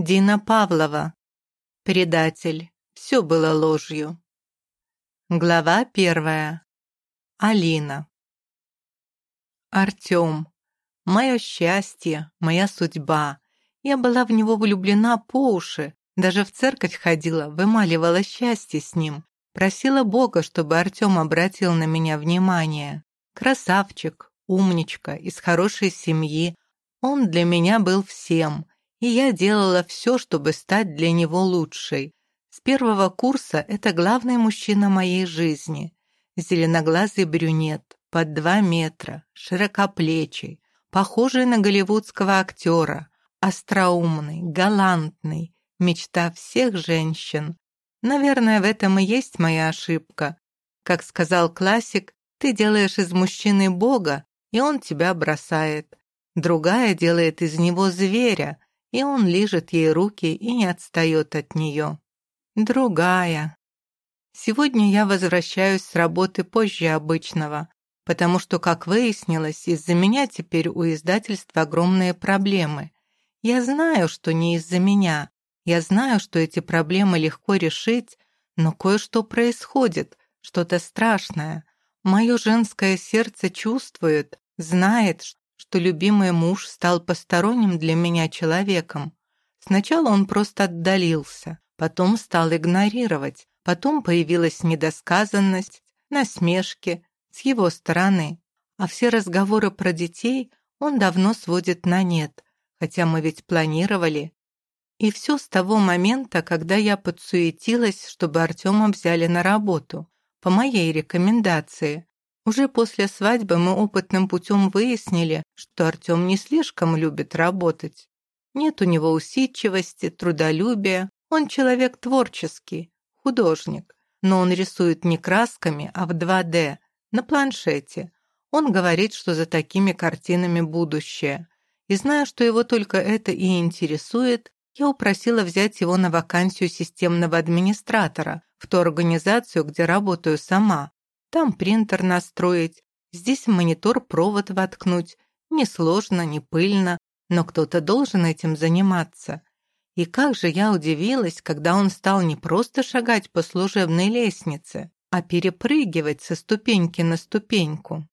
Дина Павлова. Предатель. Все было ложью. Глава первая. Алина. Артем. Мое счастье, моя судьба. Я была в него влюблена по уши, даже в церковь ходила, вымаливала счастье с ним. Просила Бога, чтобы Артем обратил на меня внимание. Красавчик, умничка, из хорошей семьи. Он для меня был всем, и я делала все, чтобы стать для него лучшей. С первого курса это главный мужчина моей жизни. Зеленоглазый брюнет, под два метра, широкоплечий, похожий на голливудского актера, остроумный, галантный, мечта всех женщин. Наверное, в этом и есть моя ошибка. Как сказал классик, ты делаешь из мужчины бога, и он тебя бросает. Другая делает из него зверя, и он лижет ей руки и не отстает от нее. Другая. Сегодня я возвращаюсь с работы позже обычного, потому что, как выяснилось, из-за меня теперь у издательства огромные проблемы. Я знаю, что не из-за меня. Я знаю, что эти проблемы легко решить, но кое-что происходит, что-то страшное. Мое женское сердце чувствует, знает, что любимый муж стал посторонним для меня человеком. Сначала он просто отдалился, потом стал игнорировать, потом появилась недосказанность, насмешки с его стороны. А все разговоры про детей он давно сводит на нет, хотя мы ведь планировали. И все с того момента, когда я подсуетилась, чтобы Артема взяли на работу по моей рекомендации. Уже после свадьбы мы опытным путем выяснили, что Артем не слишком любит работать. Нет у него усидчивости, трудолюбия, он человек творческий, художник, но он рисует не красками, а в 2D, на планшете. Он говорит, что за такими картинами будущее. И зная, что его только это и интересует, я упросила взять его на вакансию системного администратора в ту организацию, где работаю сама. Там принтер настроить, здесь монитор-провод воткнуть. Не сложно, не пыльно, но кто-то должен этим заниматься. И как же я удивилась, когда он стал не просто шагать по служебной лестнице, а перепрыгивать со ступеньки на ступеньку.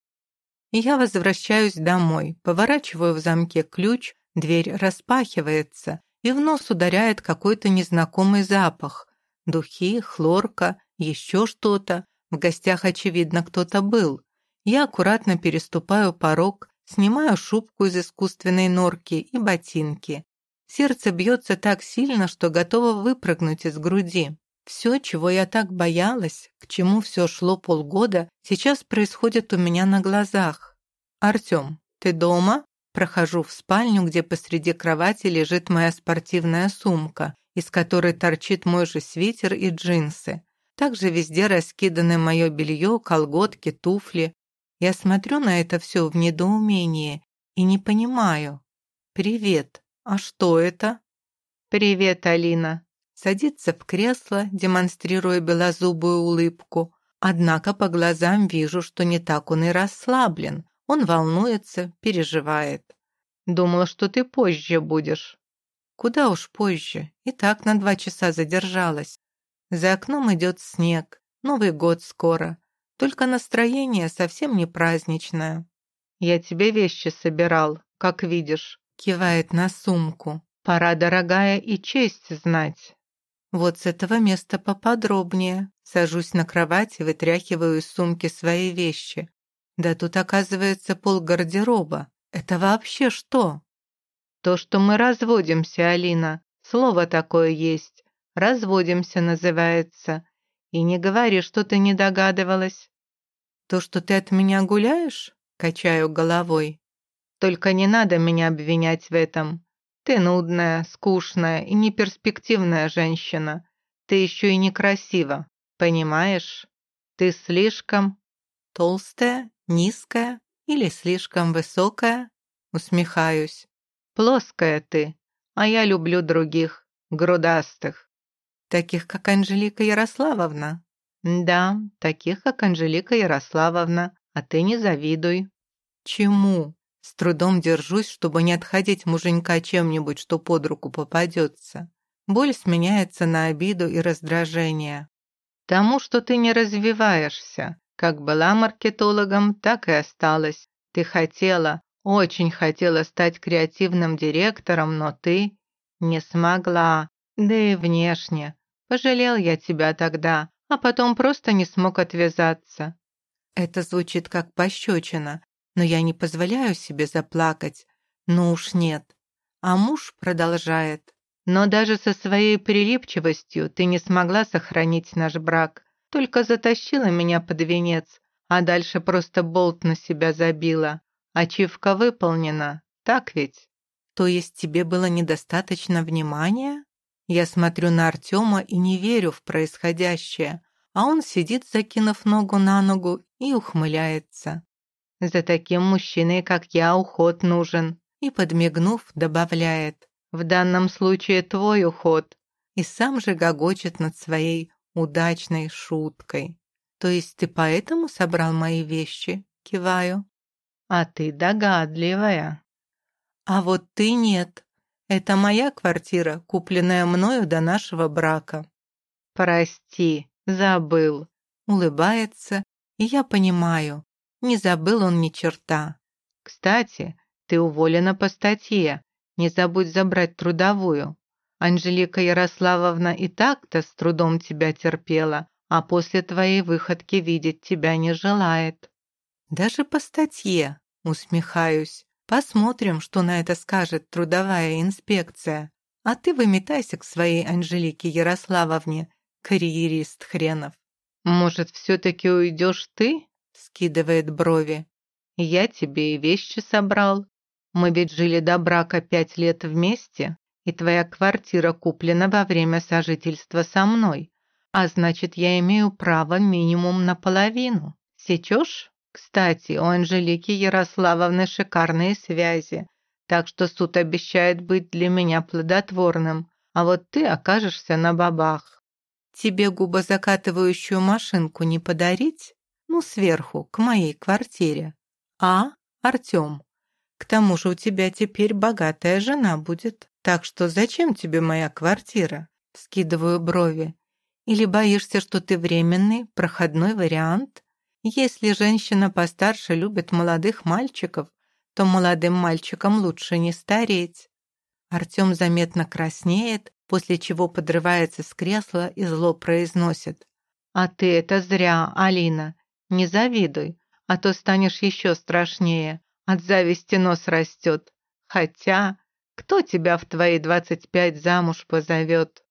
Я возвращаюсь домой, поворачиваю в замке ключ, дверь распахивается, и в нос ударяет какой-то незнакомый запах. Духи, хлорка, еще что-то. В гостях, очевидно, кто-то был. Я аккуратно переступаю порог, снимаю шубку из искусственной норки и ботинки. Сердце бьется так сильно, что готово выпрыгнуть из груди. Все, чего я так боялась, к чему все шло полгода, сейчас происходит у меня на глазах. «Артем, ты дома?» Прохожу в спальню, где посреди кровати лежит моя спортивная сумка, из которой торчит мой же свитер и джинсы. Также везде раскиданы мое белье, колготки, туфли. Я смотрю на это все в недоумении и не понимаю. «Привет. А что это?» «Привет, Алина». Садится в кресло, демонстрируя белозубую улыбку. Однако по глазам вижу, что не так он и расслаблен. Он волнуется, переживает. Думала, что ты позже будешь. Куда уж позже. И так на два часа задержалась. За окном идет снег. Новый год скоро. Только настроение совсем не праздничное. Я тебе вещи собирал, как видишь. Кивает на сумку. Пора, дорогая, и честь знать. Вот с этого места поподробнее. Сажусь на кровать и вытряхиваю из сумки свои вещи. Да тут, оказывается, пол гардероба. Это вообще что? То, что мы разводимся, Алина. Слово такое есть. Разводимся называется. И не говори, что ты не догадывалась. То, что ты от меня гуляешь? Качаю головой. Только не надо меня обвинять в этом. Ты нудная, скучная и неперспективная женщина. Ты еще и некрасива, понимаешь? Ты слишком толстая, низкая или слишком высокая? Усмехаюсь. Плоская ты, а я люблю других, грудастых. Таких, как Анжелика Ярославовна? Да, таких, как Анжелика Ярославовна, а ты не завидуй. Чему? С трудом держусь, чтобы не отходить муженька чем-нибудь, что под руку попадется. Боль сменяется на обиду и раздражение. Тому, что ты не развиваешься. Как была маркетологом, так и осталась. Ты хотела, очень хотела стать креативным директором, но ты не смогла. Да и внешне. Пожалел я тебя тогда, а потом просто не смог отвязаться. Это звучит как пощечина, но я не позволяю себе заплакать. Ну уж нет. А муж продолжает. Но даже со своей прилипчивостью ты не смогла сохранить наш брак. Только затащила меня под венец, а дальше просто болт на себя забила. Ачивка выполнена, так ведь? То есть тебе было недостаточно внимания? Я смотрю на Артема и не верю в происходящее, а он сидит, закинув ногу на ногу, и ухмыляется. За таким мужчиной, как я, уход нужен. И, подмигнув, добавляет. В данном случае твой уход. И сам же гогочет над своей удачной шуткой. То есть ты поэтому собрал мои вещи? Киваю. А ты догадливая. А вот ты нет. Это моя квартира, купленная мною до нашего брака. Прости, забыл. Улыбается, и я понимаю, не забыл он ни черта. Кстати, ты уволена по статье. Не забудь забрать трудовую. Анжелика Ярославовна и так-то с трудом тебя терпела, а после твоей выходки видеть тебя не желает. Даже по статье, усмехаюсь. Посмотрим, что на это скажет трудовая инспекция. А ты выметайся к своей Анжелике Ярославовне, карьерист хренов. Может, все-таки уйдешь ты? скидывает брови. «Я тебе и вещи собрал. Мы ведь жили до брака пять лет вместе, и твоя квартира куплена во время сожительства со мной, а значит, я имею право минимум наполовину. Сечешь? Кстати, у Анжелики Ярославовны шикарные связи, так что суд обещает быть для меня плодотворным, а вот ты окажешься на бабах. Тебе губозакатывающую машинку не подарить? Ну, сверху, к моей квартире. А, Артем, к тому же у тебя теперь богатая жена будет. Так что зачем тебе моя квартира? Скидываю брови. Или боишься, что ты временный, проходной вариант? Если женщина постарше любит молодых мальчиков, то молодым мальчикам лучше не стареть. Артем заметно краснеет, после чего подрывается с кресла и зло произносит. «А ты это зря, Алина. Не завидуй, а то станешь еще страшнее. От зависти нос растет. Хотя, кто тебя в твои двадцать пять замуж позовет?